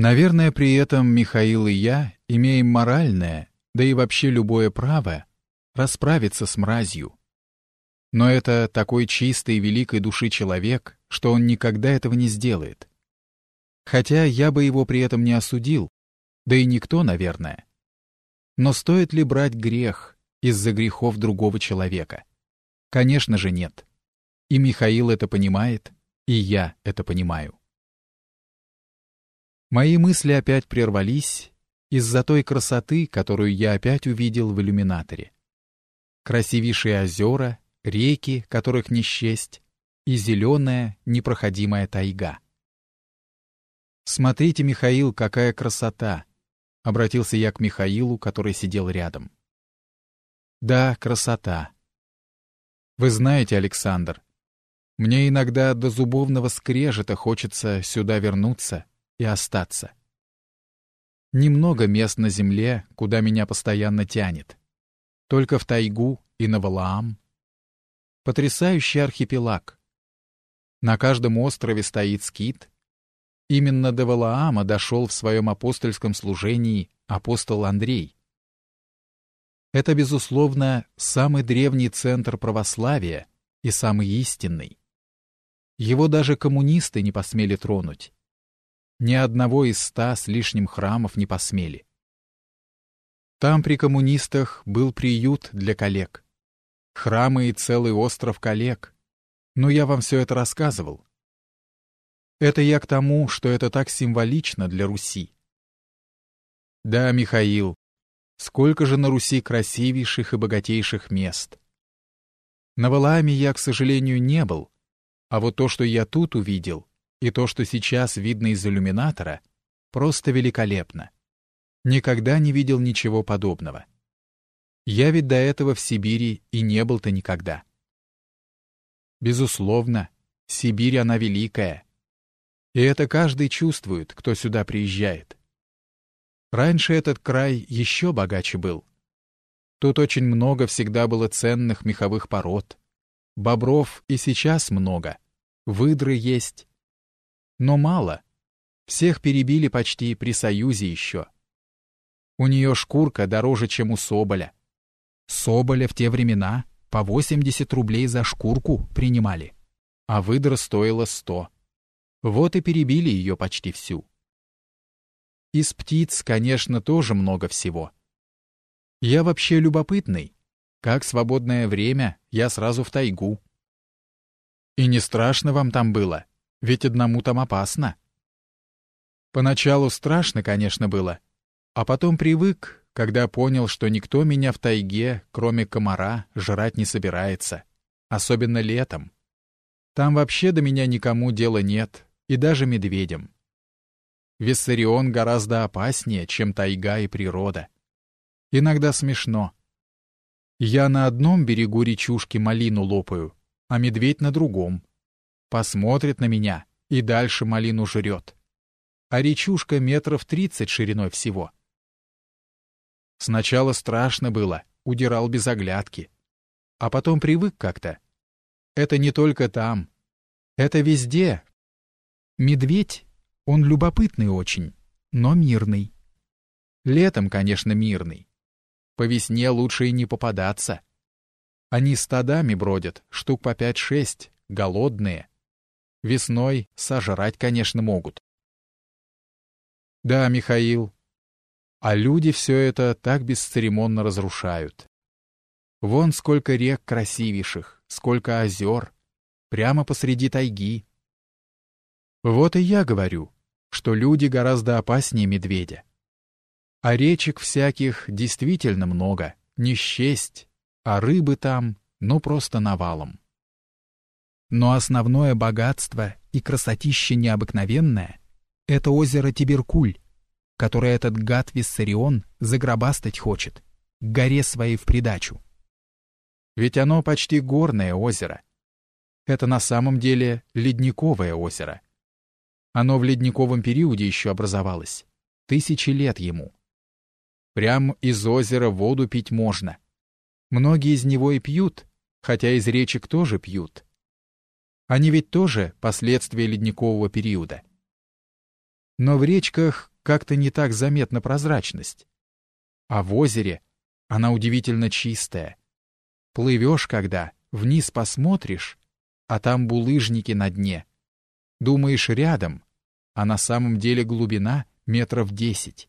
Наверное, при этом Михаил и я имеем моральное, да и вообще любое право расправиться с мразью. Но это такой чистой и великой души человек, что он никогда этого не сделает. Хотя я бы его при этом не осудил, да и никто, наверное. Но стоит ли брать грех из-за грехов другого человека? Конечно же нет. И Михаил это понимает, и я это понимаю. Мои мысли опять прервались из-за той красоты, которую я опять увидел в иллюминаторе. Красивейшие озера, реки, которых не счесть, и зеленая, непроходимая тайга. «Смотрите, Михаил, какая красота!» — обратился я к Михаилу, который сидел рядом. «Да, красота. Вы знаете, Александр, мне иногда до зубовного скрежета хочется сюда вернуться и остаться. Немного мест на земле, куда меня постоянно тянет. Только в тайгу и на Валаам. Потрясающий архипелаг. На каждом острове стоит скит. Именно до Валаама дошел в своем апостольском служении апостол Андрей. Это, безусловно, самый древний центр православия и самый истинный. Его даже коммунисты не посмели тронуть. Ни одного из ста с лишним храмов не посмели. Там при коммунистах был приют для коллег. Храмы и целый остров коллег. Но я вам все это рассказывал. Это я к тому, что это так символично для Руси. Да, Михаил, сколько же на Руси красивейших и богатейших мест. На Валааме я, к сожалению, не был, а вот то, что я тут увидел, и то, что сейчас видно из иллюминатора, просто великолепно. Никогда не видел ничего подобного. Я ведь до этого в Сибири и не был-то никогда. Безусловно, Сибирь она великая. И это каждый чувствует, кто сюда приезжает. Раньше этот край еще богаче был. Тут очень много всегда было ценных меховых пород. Бобров и сейчас много. Выдры есть, но мало. Всех перебили почти при Союзе еще. У нее шкурка дороже, чем у Соболя. Соболя в те времена по 80 рублей за шкурку принимали, а выдра стоила 100. Вот и перебили ее почти всю. Из птиц, конечно, тоже много всего. Я вообще любопытный. Как свободное время, я сразу в тайгу. И не страшно вам там было? Ведь одному там опасно. Поначалу страшно, конечно, было, а потом привык, когда понял, что никто меня в тайге, кроме комара, жрать не собирается, особенно летом. Там вообще до меня никому дела нет, и даже медведям. Виссарион гораздо опаснее, чем тайга и природа. Иногда смешно. Я на одном берегу речушки малину лопаю, а медведь на другом посмотрит на меня и дальше малину жрет. А речушка метров тридцать шириной всего. Сначала страшно было, удирал без оглядки. А потом привык как-то. Это не только там. Это везде. Медведь, он любопытный очень, но мирный. Летом, конечно, мирный. По весне лучше и не попадаться. Они стадами бродят, штук по пять-шесть, голодные. Весной сожрать, конечно, могут. Да, Михаил. А люди все это так бесцеремонно разрушают. Вон сколько рек красивейших, сколько озер. Прямо посреди тайги. Вот и я говорю, что люди гораздо опаснее медведя. А речек всяких действительно много, не счесть, а рыбы там, ну просто навалом. Но основное богатство и красотище необыкновенное — это озеро Тиберкуль, которое этот гад Виссарион загробастать хочет, к горе своей в придачу. Ведь оно почти горное озеро. Это на самом деле ледниковое озеро. Оно в ледниковом периоде еще образовалось. Тысячи лет ему. Прям из озера воду пить можно. Многие из него и пьют, хотя из речек тоже пьют. Они ведь тоже последствия ледникового периода. Но в речках как-то не так заметна прозрачность. А в озере она удивительно чистая. Плывешь когда, вниз посмотришь, а там булыжники на дне. Думаешь, рядом, а на самом деле глубина метров десять.